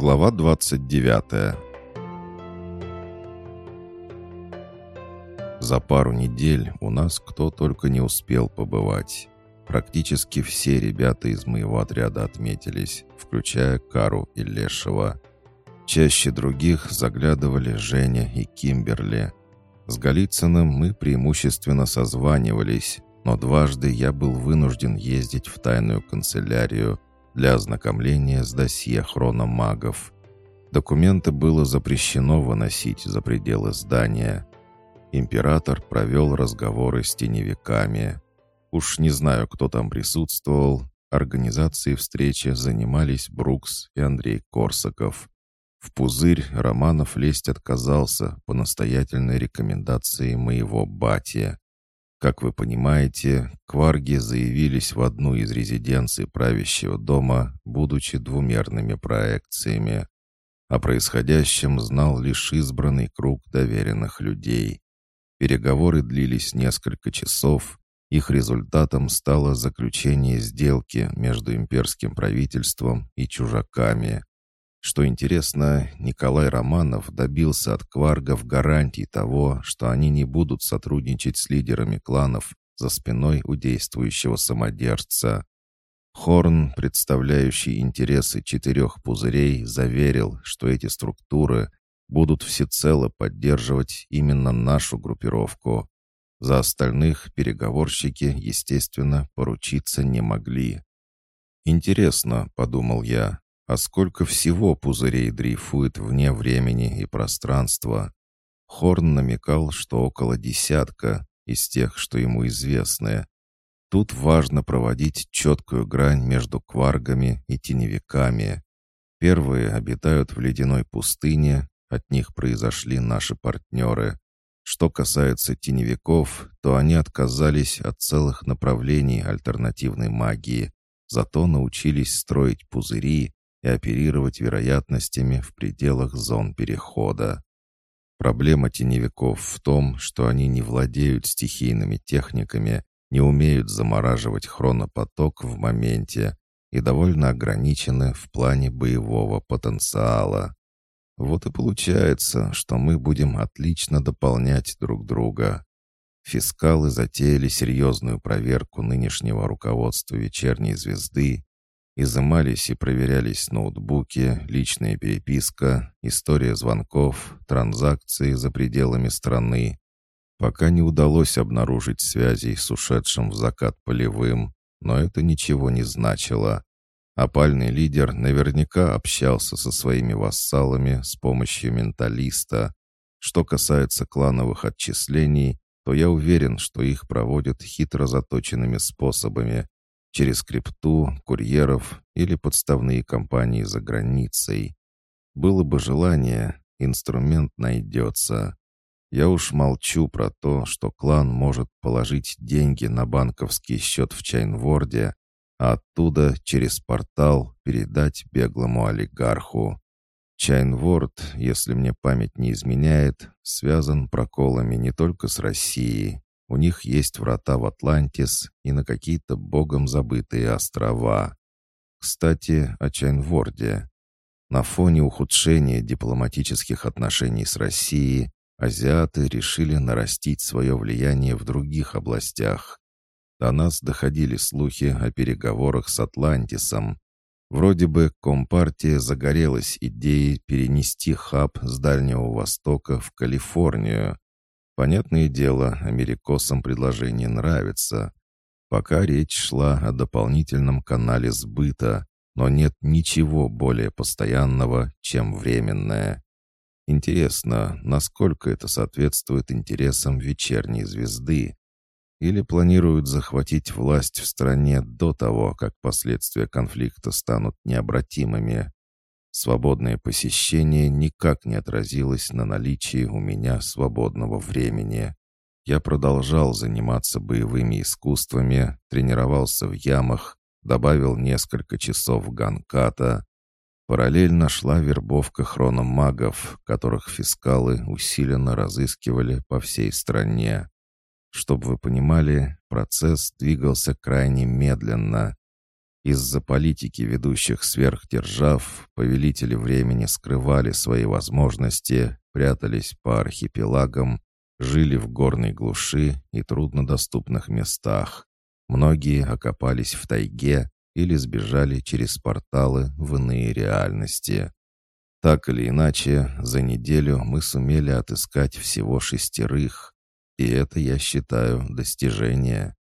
Глава 29 За пару недель у нас кто только не успел побывать. Практически все ребята из моего отряда отметились, включая Кару и Лешего. Чаще других заглядывали Женя и Кимберли. С Голицыным мы преимущественно созванивались, но дважды я был вынужден ездить в тайную канцелярию для ознакомления с досье хрономагов. Документы было запрещено выносить за пределы здания. Император провел разговоры с теневиками. Уж не знаю, кто там присутствовал. Организацией встречи занимались Брукс и Андрей Корсаков. В пузырь Романов лезть отказался по настоятельной рекомендации моего бати. Как вы понимаете, кварги заявились в одну из резиденций правящего дома, будучи двумерными проекциями. О происходящем знал лишь избранный круг доверенных людей. Переговоры длились несколько часов. Их результатом стало заключение сделки между имперским правительством и чужаками. Что интересно, Николай Романов добился от кваргов гарантий того, что они не будут сотрудничать с лидерами кланов за спиной у действующего самодержца. Хорн, представляющий интересы четырех пузырей, заверил, что эти структуры будут всецело поддерживать именно нашу группировку. За остальных переговорщики, естественно, поручиться не могли. «Интересно», — подумал я, а сколько всего пузырей дрейфует вне времени и пространства. Хорн намекал, что около десятка из тех, что ему известны. Тут важно проводить четкую грань между кваргами и теневиками. Первые обитают в ледяной пустыне, от них произошли наши партнеры. Что касается теневиков, то они отказались от целых направлений альтернативной магии, зато научились строить пузыри и оперировать вероятностями в пределах зон перехода. Проблема теневиков в том, что они не владеют стихийными техниками, не умеют замораживать хронопоток в моменте и довольно ограничены в плане боевого потенциала. Вот и получается, что мы будем отлично дополнять друг друга. Фискалы затеяли серьезную проверку нынешнего руководства «Вечерней звезды» Изымались и проверялись ноутбуки, личная переписка, история звонков, транзакции за пределами страны. Пока не удалось обнаружить связей с ушедшим в закат полевым, но это ничего не значило. Опальный лидер наверняка общался со своими вассалами с помощью менталиста. Что касается клановых отчислений, то я уверен, что их проводят хитро заточенными способами, через крипту, курьеров или подставные компании за границей. Было бы желание, инструмент найдется. Я уж молчу про то, что клан может положить деньги на банковский счет в Чайнворде, а оттуда через портал передать беглому олигарху. Чайнворд, если мне память не изменяет, связан проколами не только с Россией, у них есть врата в Атлантис и на какие-то богом забытые острова. Кстати, о Чайнворде. На фоне ухудшения дипломатических отношений с Россией азиаты решили нарастить свое влияние в других областях. До нас доходили слухи о переговорах с Атлантисом. Вроде бы Компартия загорелась идеей перенести хаб с Дальнего Востока в Калифорнию. Понятное дело, америкосам предложение нравится. Пока речь шла о дополнительном канале сбыта, но нет ничего более постоянного, чем временное. Интересно, насколько это соответствует интересам вечерней звезды? Или планируют захватить власть в стране до того, как последствия конфликта станут необратимыми? Свободное посещение никак не отразилось на наличии у меня свободного времени. Я продолжал заниматься боевыми искусствами, тренировался в ямах, добавил несколько часов ганката. Параллельно шла вербовка хрономагов, которых фискалы усиленно разыскивали по всей стране. Чтобы вы понимали, процесс двигался крайне медленно. Из-за политики ведущих сверхдержав повелители времени скрывали свои возможности, прятались по архипелагам, жили в горной глуши и труднодоступных местах. Многие окопались в тайге или сбежали через порталы в иные реальности. Так или иначе, за неделю мы сумели отыскать всего шестерых, и это, я считаю, достижение.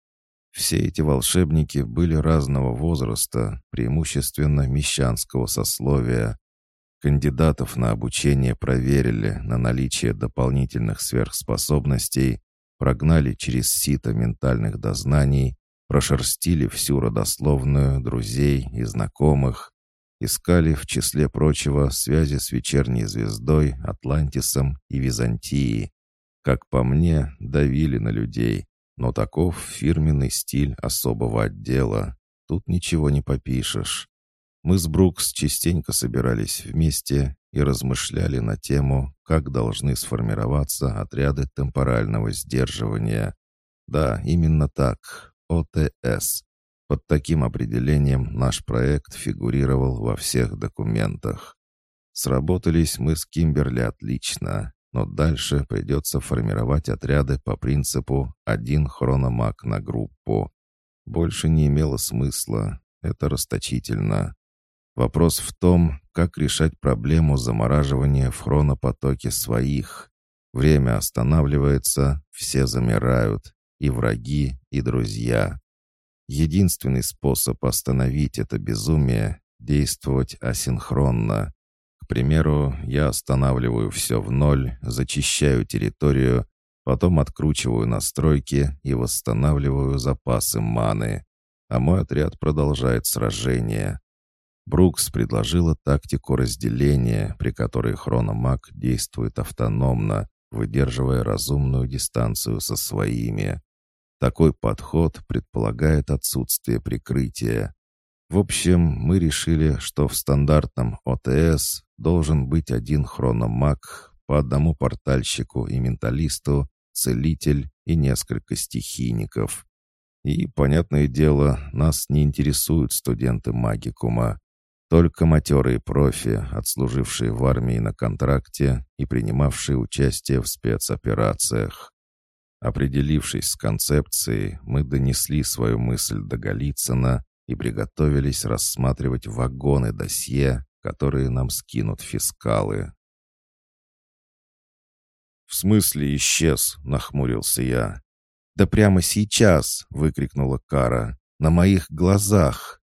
Все эти волшебники были разного возраста, преимущественно мещанского сословия. Кандидатов на обучение проверили на наличие дополнительных сверхспособностей, прогнали через сито ментальных дознаний, прошерстили всю родословную друзей и знакомых, искали, в числе прочего, связи с вечерней звездой, Атлантисом и Византией. Как по мне, давили на людей, но таков фирменный стиль особого отдела. Тут ничего не попишешь. Мы с Брукс частенько собирались вместе и размышляли на тему, как должны сформироваться отряды темпорального сдерживания. Да, именно так, ОТС. Под таким определением наш проект фигурировал во всех документах. Сработались мы с Кимберли отлично, но дальше придется формировать отряды по принципу «один хрономаг на группу». Больше не имело смысла, это расточительно. Вопрос в том, как решать проблему замораживания в хронопотоке своих. Время останавливается, все замирают, и враги, и друзья. Единственный способ остановить это безумие — действовать асинхронно. К примеру, я останавливаю все в ноль, зачищаю территорию, потом откручиваю настройки и восстанавливаю запасы маны. А мой отряд продолжает сражение. Брукс предложила тактику разделения, при которой хрономаг действует автономно, выдерживая разумную дистанцию со своими. Такой подход предполагает отсутствие прикрытия. В общем, мы решили, что в стандартном ОТС должен быть один хрономаг, по одному портальщику и менталисту, целитель и несколько стихийников. И, понятное дело, нас не интересуют студенты магикума. Только матерые профи, отслужившие в армии на контракте и принимавшие участие в спецоперациях. Определившись с концепцией, мы донесли свою мысль до Голицына и приготовились рассматривать вагоны досье, которые нам скинут фискалы. «В смысле исчез?» — нахмурился я. «Да прямо сейчас!» — выкрикнула Кара. «На моих глазах!»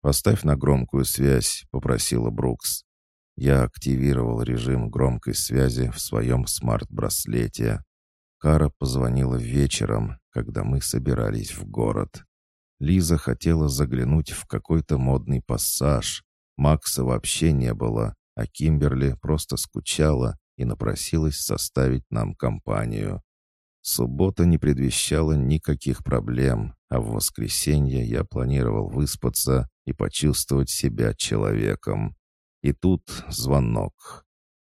«Поставь на громкую связь», — попросила Брукс. Я активировал режим громкой связи в своем смарт-браслете. Кара позвонила вечером, когда мы собирались в город. Лиза хотела заглянуть в какой-то модный пассаж. Макса вообще не было, а Кимберли просто скучала и напросилась составить нам компанию. Суббота не предвещала никаких проблем, а в воскресенье я планировал выспаться и почувствовать себя человеком. И тут звонок.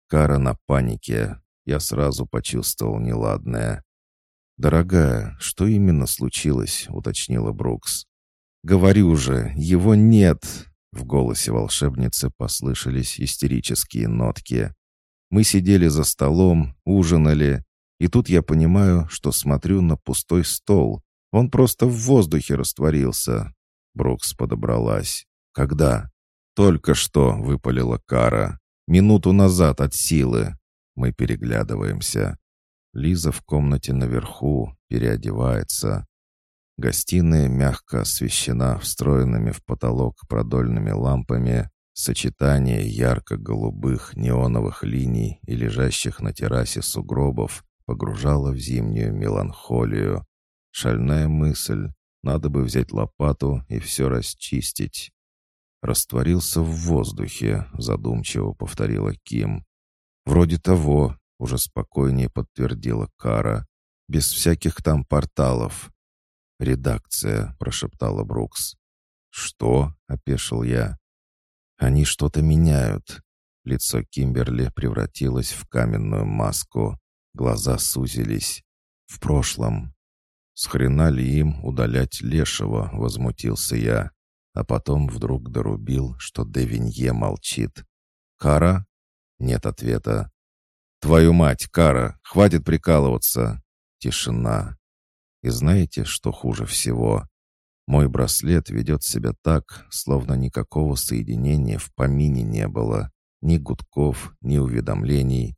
Кара на панике, я сразу почувствовал неладное. «Дорогая, что именно случилось?» — уточнила Брукс. «Говорю же, его нет!» В голосе волшебницы послышались истерические нотки. «Мы сидели за столом, ужинали, и тут я понимаю, что смотрю на пустой стол. Он просто в воздухе растворился». Брукс подобралась. «Когда?» «Только что», — выпалила Кара. «Минуту назад от силы. Мы переглядываемся. Лиза в комнате наверху, переодевается. Гостиная мягко освещена встроенными в потолок продольными лампами. Сочетание ярко-голубых неоновых линий и лежащих на террасе сугробов погружало в зимнюю меланхолию. Шальная мысль. Надо бы взять лопату и все расчистить. «Растворился в воздухе», — задумчиво повторила Ким. «Вроде того», — уже спокойнее подтвердила Кара. «Без всяких там порталов». «Редакция», — прошептала Брукс. «Что?» — опешил я. «Они что-то меняют». Лицо Кимберли превратилось в каменную маску. Глаза сузились. «В прошлом». «С хрена ли им удалять Лешего?» — возмутился я. а потом вдруг дорубил, что Девинье молчит. «Кара?» Нет ответа. «Твою мать, Кара, хватит прикалываться!» Тишина. И знаете, что хуже всего? Мой браслет ведет себя так, словно никакого соединения в помине не было. Ни гудков, ни уведомлений.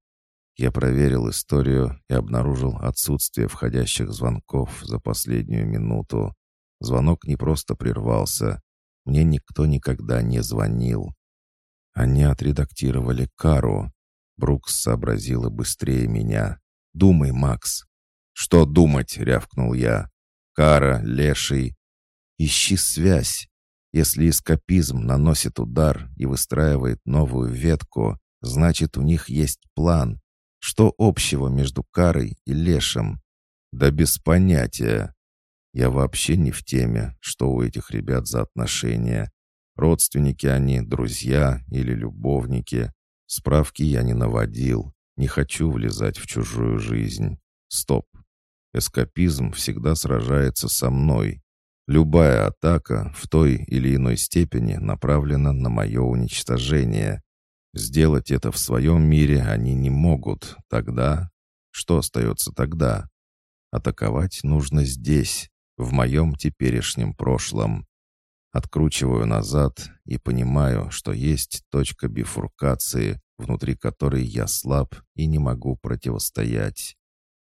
Я проверил историю и обнаружил отсутствие входящих звонков за последнюю минуту. Звонок не просто прервался. Мне никто никогда не звонил. Они отредактировали Кару. Брукс сообразила быстрее меня. «Думай, Макс». «Что думать?» — рявкнул я. «Кара, леший, Ищи связь. Если эскапизм наносит удар и выстраивает новую ветку, значит, у них есть план. Что общего между Карой и Лешем? Да без понятия. Я вообще не в теме, что у этих ребят за отношения. Родственники они, друзья или любовники. Справки я не наводил. Не хочу влезать в чужую жизнь. Стоп. Эскапизм всегда сражается со мной, Любая атака в той или иной степени направлена на мое уничтожение. Сделать это в своем мире они не могут. Тогда... Что остается тогда? Атаковать нужно здесь, в моем теперешнем прошлом. Откручиваю назад и понимаю, что есть точка бифуркации, внутри которой я слаб и не могу противостоять.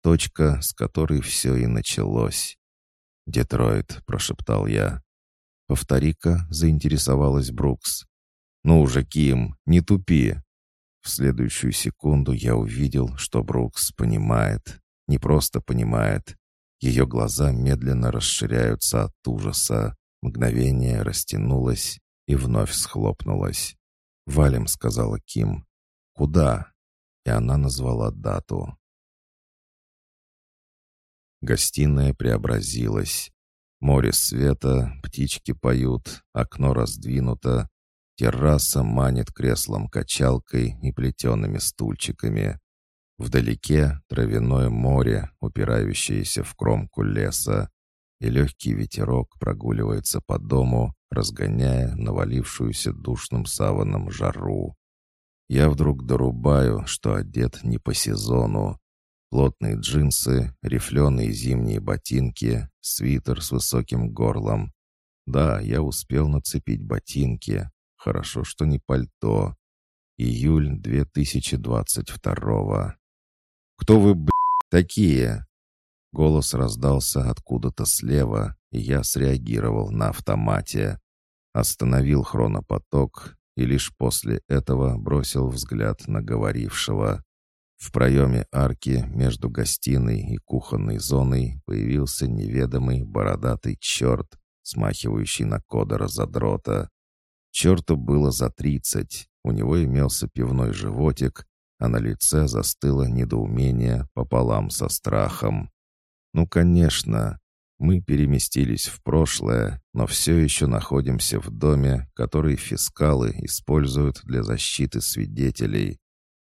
Точка, с которой все и началось. «Детройт», — прошептал я. «Повтори-ка», — заинтересовалась Брукс. «Ну уже, Ким, не тупи». В следующую секунду я увидел, что Брукс понимает. Не просто понимает. Ее глаза медленно расширяются от ужаса. Мгновение растянулось и вновь схлопнулось. «Валим», — сказала Ким. «Куда?» И она назвала дату. Гостиная преобразилась. Море света, птички поют, окно раздвинуто. Терраса манит креслом-качалкой и плетеными стульчиками. Вдалеке травяное море, упирающееся в кромку леса, и легкий ветерок прогуливается по дому, разгоняя навалившуюся душным саваном жару. Я вдруг дорубаю, что одет не по сезону, Плотные джинсы, рифленые зимние ботинки, свитер с высоким горлом. Да, я успел нацепить ботинки. Хорошо, что не пальто. Июль 2022 «Кто вы, б***, такие?» Голос раздался откуда-то слева, и я среагировал на автомате. Остановил хронопоток и лишь после этого бросил взгляд на говорившего. В проеме арки между гостиной и кухонной зоной появился неведомый бородатый черт, смахивающий на кодора задрота. Черту было за тридцать, у него имелся пивной животик, а на лице застыло недоумение пополам со страхом. Ну, конечно, мы переместились в прошлое, но все еще находимся в доме, который фискалы используют для защиты свидетелей.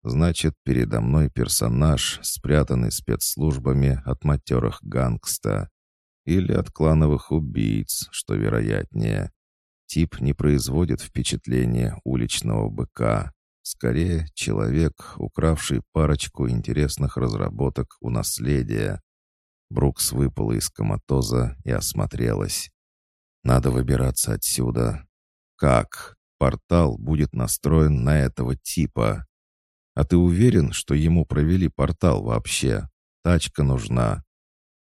Значит, передо мной персонаж, спрятанный спецслужбами от матерых гангста. Или от клановых убийц, что вероятнее. Тип не производит впечатления уличного быка. Скорее, человек, укравший парочку интересных разработок у наследия. Брукс выпала из коматоза и осмотрелась. «Надо выбираться отсюда». «Как? Портал будет настроен на этого типа. А ты уверен, что ему провели портал вообще? Тачка нужна».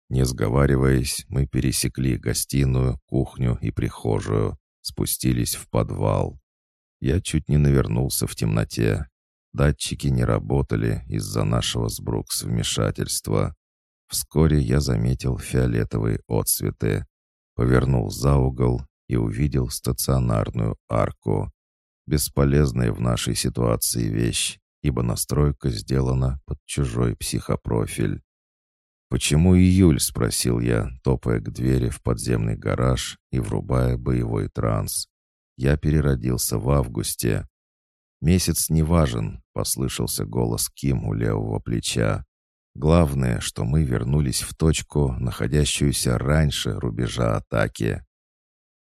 Не сговариваясь, мы пересекли гостиную, кухню и прихожую, спустились в подвал. Я чуть не навернулся в темноте. Датчики не работали из-за нашего с Брукс вмешательства. Вскоре я заметил фиолетовые отсветы, повернул за угол и увидел стационарную арку. Бесполезная в нашей ситуации вещь, ибо настройка сделана под чужой психопрофиль. «Почему июль?» — спросил я, топая к двери в подземный гараж и врубая боевой транс. «Я переродился в августе». «Месяц не важен», — послышался голос Ким у левого плеча. «Главное, что мы вернулись в точку, находящуюся раньше рубежа атаки».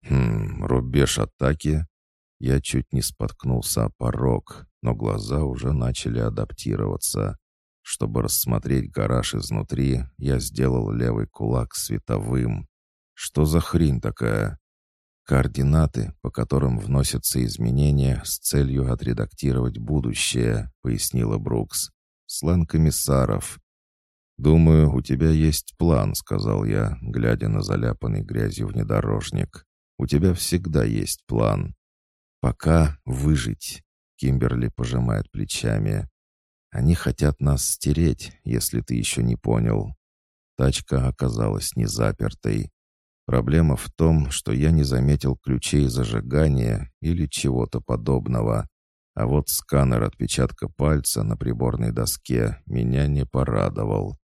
Хм, рубеж атаки? Я чуть не споткнулся о порог, но глаза уже начали адаптироваться. Чтобы рассмотреть гараж изнутри, я сделал левый кулак световым. Что за хрень такая? Координаты, по которым вносятся изменения с целью отредактировать будущее, пояснила Брукс. Сленг комиссаров. «Думаю, у тебя есть план», — сказал я, глядя на заляпанный грязью внедорожник. «У тебя всегда есть план». «Пока выжить», — Кимберли пожимает плечами. «Они хотят нас стереть, если ты еще не понял». Тачка оказалась не запертой. Проблема в том, что я не заметил ключей зажигания или чего-то подобного. А вот сканер отпечатка пальца на приборной доске меня не порадовал.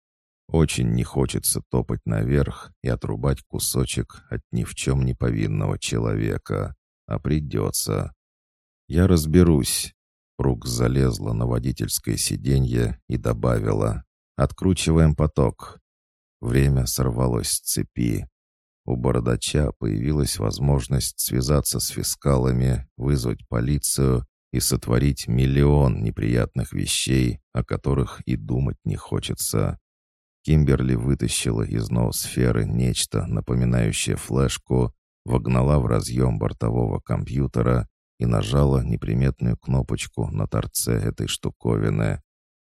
Очень не хочется топать наверх и отрубать кусочек от ни в чем не повинного человека. А придется. Я разберусь. Рук залезла на водительское сиденье и добавила. Откручиваем поток. Время сорвалось с цепи. У бородача появилась возможность связаться с фискалами, вызвать полицию и сотворить миллион неприятных вещей, о которых и думать не хочется. Кимберли вытащила из ноосферы нечто, напоминающее флешку, вогнала в разъем бортового компьютера и нажала неприметную кнопочку на торце этой штуковины.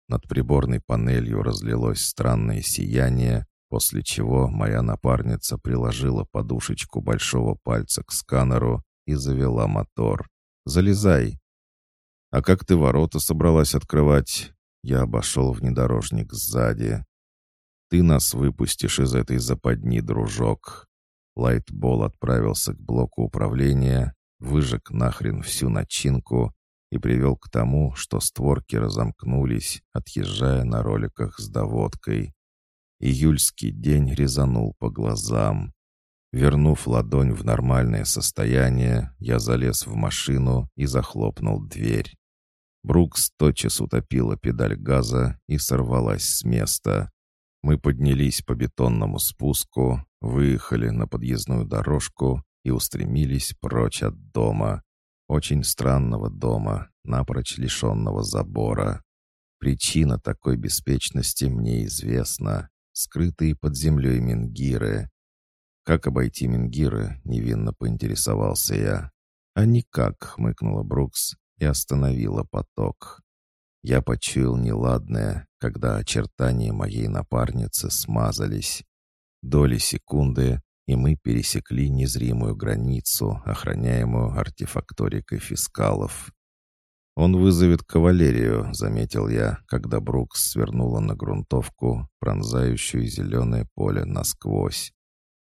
Над приборной панелью разлилось странное сияние, после чего моя напарница приложила подушечку большого пальца к сканеру и завела мотор. «Залезай!» «А как ты ворота собралась открывать?» Я обошел внедорожник сзади. «Ты нас выпустишь из этой западни, дружок». Лайтбол отправился к блоку управления, выжег нахрен всю начинку и привел к тому, что створки разомкнулись, отъезжая на роликах с доводкой. Июльский день резанул по глазам. Вернув ладонь в нормальное состояние, я залез в машину и захлопнул дверь. Брукс тотчас утопила педаль газа и сорвалась с места. Мы поднялись по бетонному спуску, выехали на подъездную дорожку и устремились прочь от дома. Очень странного дома, напрочь лишенного забора. Причина такой беспечности мне известна. Скрытые под землей менгиры. Как обойти менгиры, невинно поинтересовался я. А никак, хмыкнула Брукс и остановила поток. Я почуял неладное, когда очертания моей напарницы смазались. Доли секунды, и мы пересекли незримую границу, охраняемую артефакторикой фискалов. «Он вызовет кавалерию», — заметил я, когда Брукс свернула на грунтовку, пронзающую зеленое поле насквозь.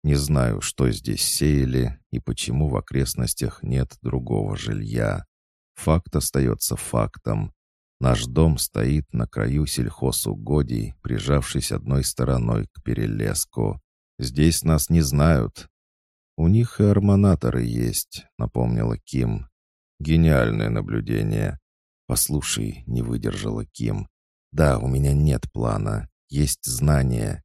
Не знаю, что здесь сеяли и почему в окрестностях нет другого жилья. Факт остается фактом. Наш дом стоит на краю сельхозугодий, прижавшись одной стороной к перелеску. Здесь нас не знают. У них и армонаторы есть, напомнила Ким. Гениальное наблюдение. Послушай, не выдержала Ким. Да, у меня нет плана, есть знания.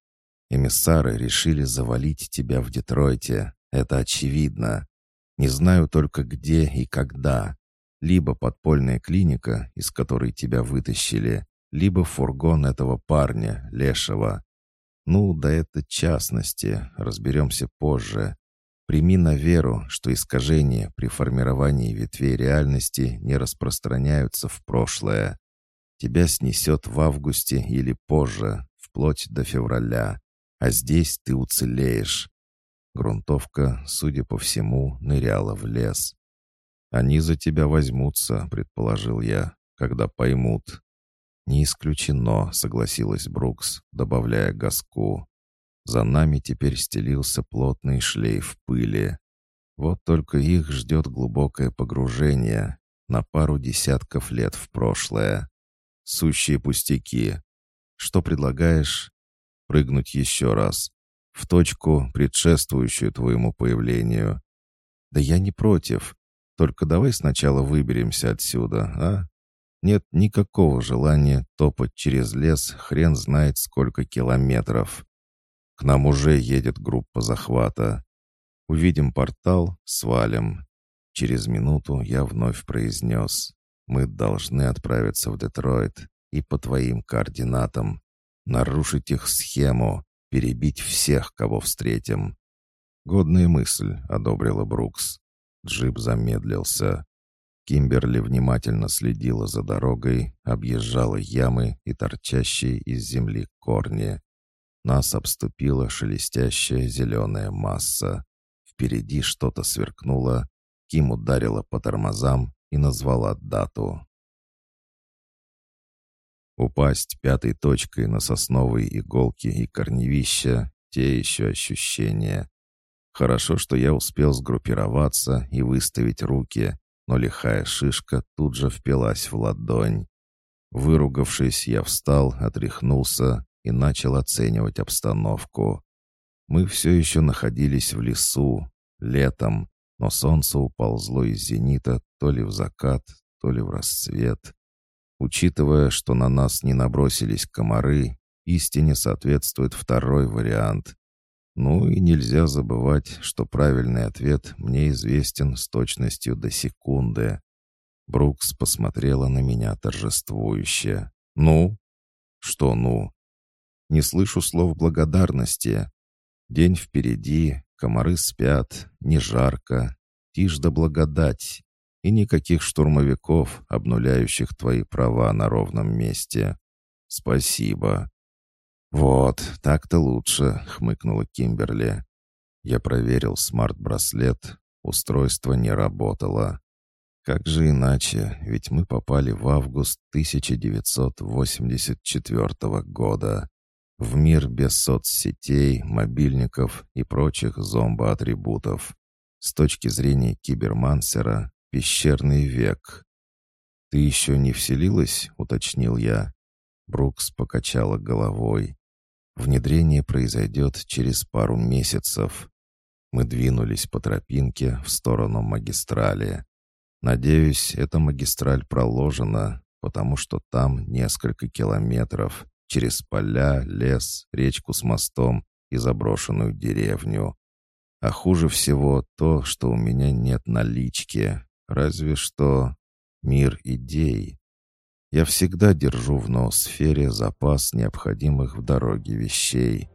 Эмиссары решили завалить тебя в Детройте. Это очевидно. Не знаю только где и когда либо подпольная клиника, из которой тебя вытащили, либо фургон этого парня, Лешего. Ну, да это частности, разберемся позже. Прими на веру, что искажения при формировании ветвей реальности не распространяются в прошлое. Тебя снесет в августе или позже, вплоть до февраля. А здесь ты уцелеешь. Грунтовка, судя по всему, ныряла в лес. «Они за тебя возьмутся», — предположил я, — «когда поймут». «Не исключено», — согласилась Брукс, добавляя газку. «За нами теперь стелился плотный шлейф пыли. Вот только их ждет глубокое погружение на пару десятков лет в прошлое. Сущие пустяки. Что предлагаешь? Прыгнуть еще раз. В точку, предшествующую твоему появлению. Да я не против. Только давай сначала выберемся отсюда, а? Нет никакого желания топать через лес хрен знает сколько километров. К нам уже едет группа захвата. Увидим портал, свалим. Через минуту я вновь произнес. Мы должны отправиться в Детройт и по твоим координатам. Нарушить их схему, перебить всех, кого встретим. «Годная мысль», — одобрила Брукс. Джип замедлился. Кимберли внимательно следила за дорогой, объезжала ямы и торчащие из земли корни. Нас обступила шелестящая зеленая масса. Впереди что-то сверкнуло. Ким ударила по тормозам и назвала дату. Упасть пятой точкой на сосновые иголки и корневища — те еще ощущения. Хорошо, что я успел сгруппироваться и выставить руки, но лихая шишка тут же впилась в ладонь. Выругавшись, я встал, отряхнулся и начал оценивать обстановку. Мы все еще находились в лесу, летом, но солнце уползло из зенита то ли в закат, то ли в рассвет. Учитывая, что на нас не набросились комары, истине соответствует второй вариант. Ну и нельзя забывать, что правильный ответ мне известен с точностью до секунды. Брукс посмотрела на меня торжествующе. «Ну?» «Что «ну?» «Не слышу слов благодарности. День впереди, комары спят, не жарко, тишь да благодать, и никаких штурмовиков, обнуляющих твои права на ровном месте. Спасибо». «Вот, так-то лучше», — хмыкнула Кимберли. Я проверил смарт-браслет. Устройство не работало. Как же иначе, ведь мы попали в август 1984 года. В мир без соцсетей, мобильников и прочих зомбоатрибутов. С точки зрения кибермансера, пещерный век. «Ты еще не вселилась?» — уточнил я. Брукс покачала головой. Внедрение произойдет через пару месяцев. Мы двинулись по тропинке в сторону магистрали. Надеюсь, эта магистраль проложена, потому что там несколько километров через поля, лес, речку с мостом и заброшенную деревню. А хуже всего то, что у меня нет налички, разве что мир идей. Я всегда держу в ноосфере запас необходимых в дороге вещей.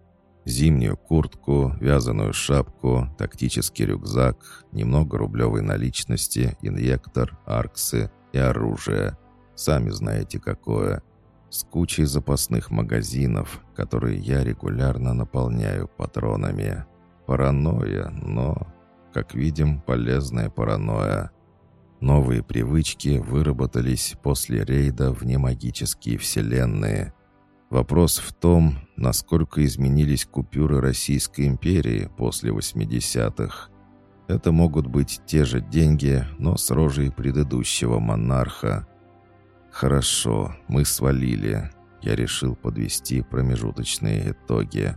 Зимнюю куртку, вязаную шапку, тактический рюкзак, немного рублевой наличности, инъектор, арксы и оружие. Сами знаете какое. С кучей запасных магазинов, которые я регулярно наполняю патронами. Паранойя, но, как видим, полезная паранойя. Новые привычки выработались после рейда в немагические вселенные. Вопрос в том, насколько изменились купюры Российской империи после 80-х. Это могут быть те же деньги, но с рожей предыдущего монарха. Хорошо, мы свалили. Я решил подвести промежуточные итоги.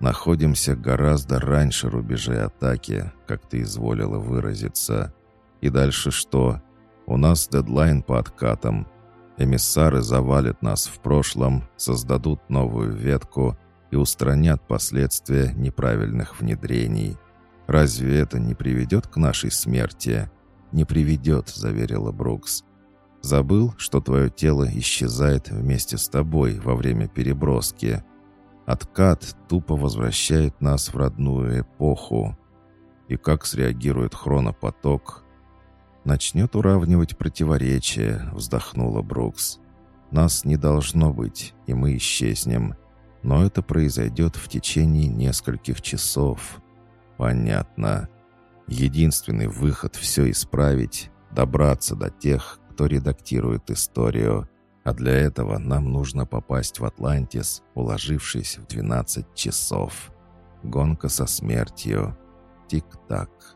Находимся гораздо раньше рубежей атаки, как ты изволила выразиться. И дальше что? У нас дедлайн по откатам. Эмиссары завалят нас в прошлом, создадут новую ветку и устранят последствия неправильных внедрений. Разве это не приведет к нашей смерти? Не приведет, заверила Брукс. Забыл, что твое тело исчезает вместе с тобой во время переброски. Откат тупо возвращает нас в родную эпоху. И как среагирует хронопоток, начнет уравнивать противоречия», — вздохнула Брукс. «Нас не должно быть, и мы исчезнем. Но это произойдет в течение нескольких часов». «Понятно. Единственный выход все исправить — добраться до тех, кто редактирует историю. А для этого нам нужно попасть в Атлантис, уложившись в 12 часов. Гонка со смертью. Тик-так».